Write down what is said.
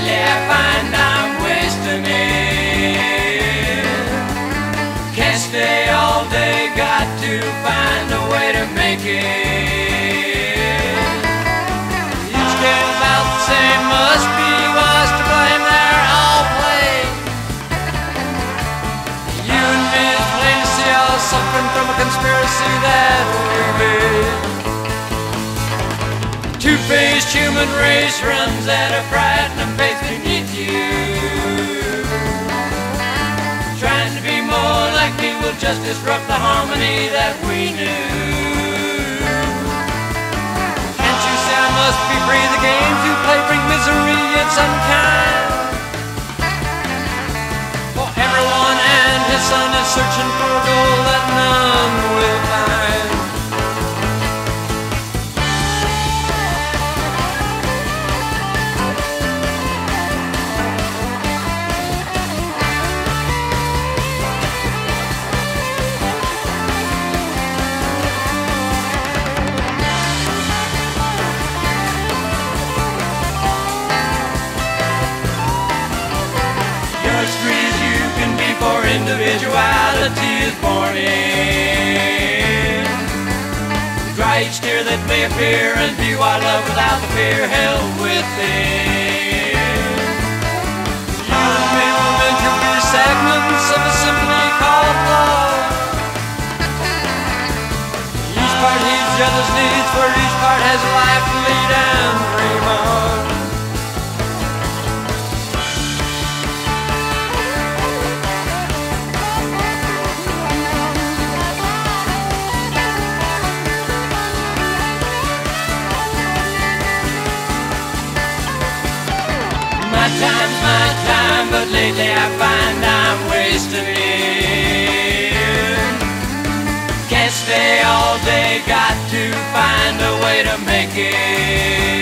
I find I'm wasting it. Can't stay all day, got to find a way to make it. About the same, must be to blame. You and me is plain to see, all suffering from a conspiracy that we made. Two-faced human race runs at a frightening pace beneath you. Trying to be more like me will just disrupt the harmony that we knew. Can't you see I must be free? The games you play bring misery, it's unkind. For everyone and his son is searching for goal that none individuality is born in. Each tear that may appear and view our love without the fear held within. You and me will to be segments of a symphony called love. Each part heeds the other's needs, for each part has a life to lead and dream on. Lately I find I'm wasting it. Can't stay all day, got to find a way to make it.